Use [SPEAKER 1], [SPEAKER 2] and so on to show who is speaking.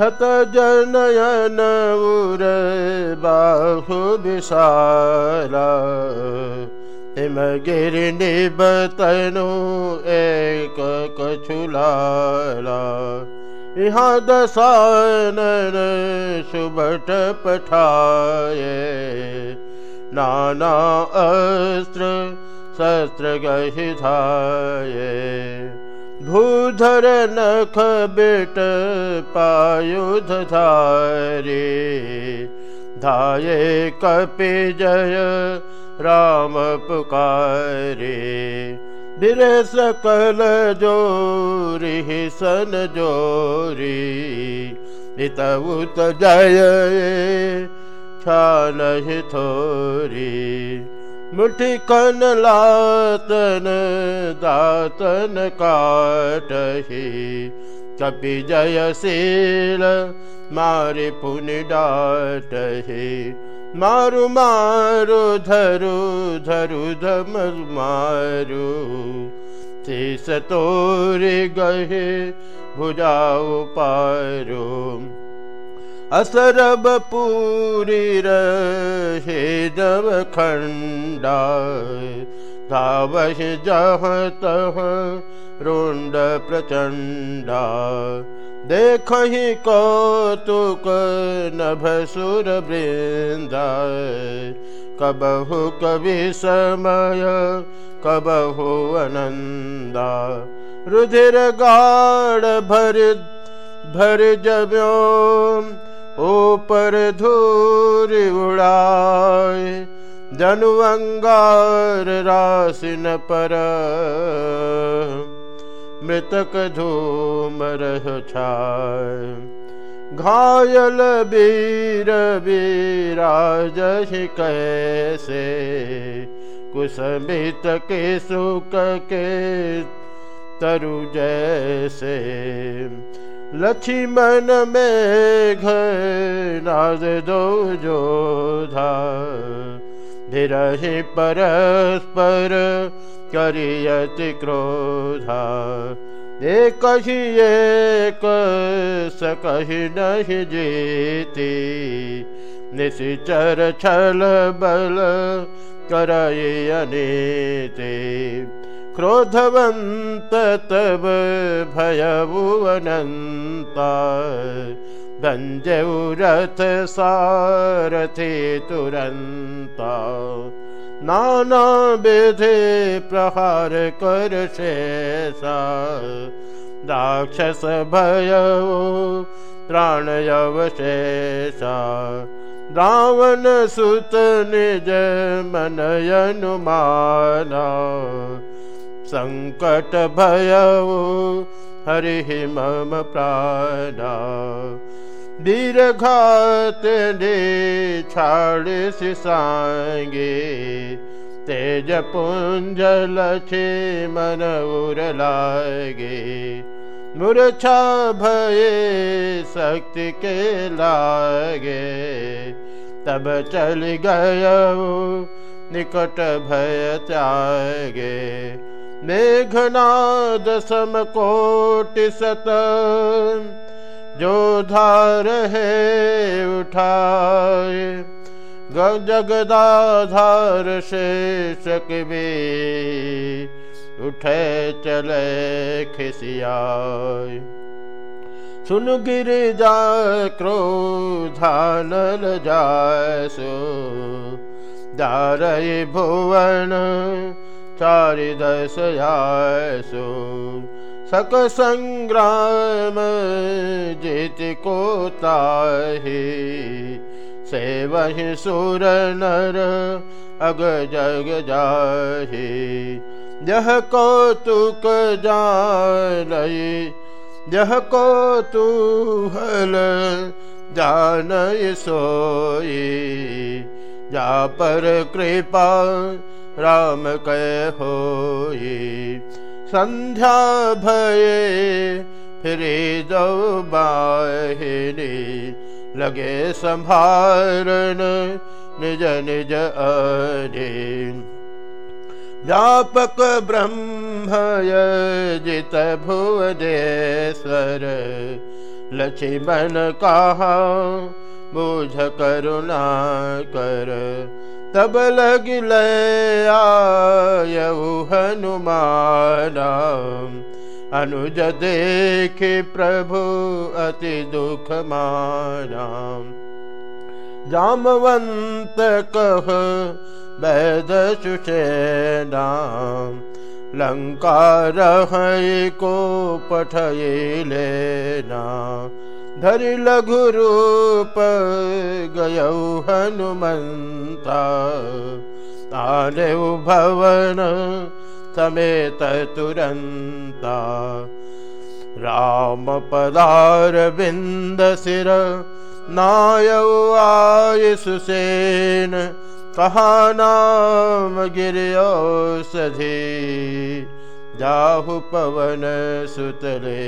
[SPEAKER 1] छत जनयन उर बाहु निबतनु एक कछुलाला। यहाँ दसानन सुबट पठाए नाना अस्त्र शस्त्र गहिधाये भूधर नख बेट पायुध धारे। धाये कपि जय राम पुकारे। बिर सकल जोरी सन जोरी। उत जय छान थोरी मुठि कन लातन दातन काटही। कपि जयशील मारि पुनि डाटही। मारु मारु धरु धरु धम मारु। शेष तोरे गहे भुजाऊ पारो असरब पूरी रहे जब खंडा। जह तह रुंड प्रचंडा। देख ही कौतुक नभसुर वृंदा। कबहु कवि समय, कबहु अनंदा। रुधिर गाढ़ भर भर जब्यो ऊपर धूर उड़ाए जनुअंगार रासिन पर। मृतक धूम रह छाय घायल वीर वीराज कैसे? कुसमित के सुख के तरु जैसे। लक्ष्मण में नाद दो जोधा धीरहि परस्पर करियति क्रोधा। एक ही एक सकहि जीती। निशिचर बल अनीति क्रोधवन्त तब भयभुवनन्ता रथ सारथि तुरन्ता। नाना बेधे प्रहार कर शेषा। प्राणयवशेषा रावण सुत निज मनयनुमाना संकट भय हरि मम प्राणा। दीर्घात ने छाड़ सिसांगे तेज पुंज लछे मन उर लागे मूर्छा भये शक्ति के लागे तब चल गय निकट भय त्यागे मेघनाद समकोटि सत, जो धार है उठाए। जगदाधार शेष भी, उठे चले खिसियाए। सुन गिर जा क्रोधानल जासो दारय भुवन चारि दशयासु सक संग्राम जित को ताहि से वही सुर नर अग जग जाहि यह कौतुक जान यह कौतूहल जान सोई। जा पर कृपा राम कै होई। संध्या भये फिर दो बाहिनी। लगे संभारन निज निज अधीन व्यापक ब्रह्म जित भुवनेश्वर। लक्ष्मण कहा बुझ करुणा कर तब लग आयऊ हनुमान। अनुज देख प्रभु अति दुख मारा जामवंत कह वैद सुसेना लंका रह को पठये लेना धर लघु रूप गय हनुमंता आने भवन समेत तुरंता राम पदार बिंद सिर नाय आय सुसेन कहा नाम गिरियो सधे जाहु पवन सुतले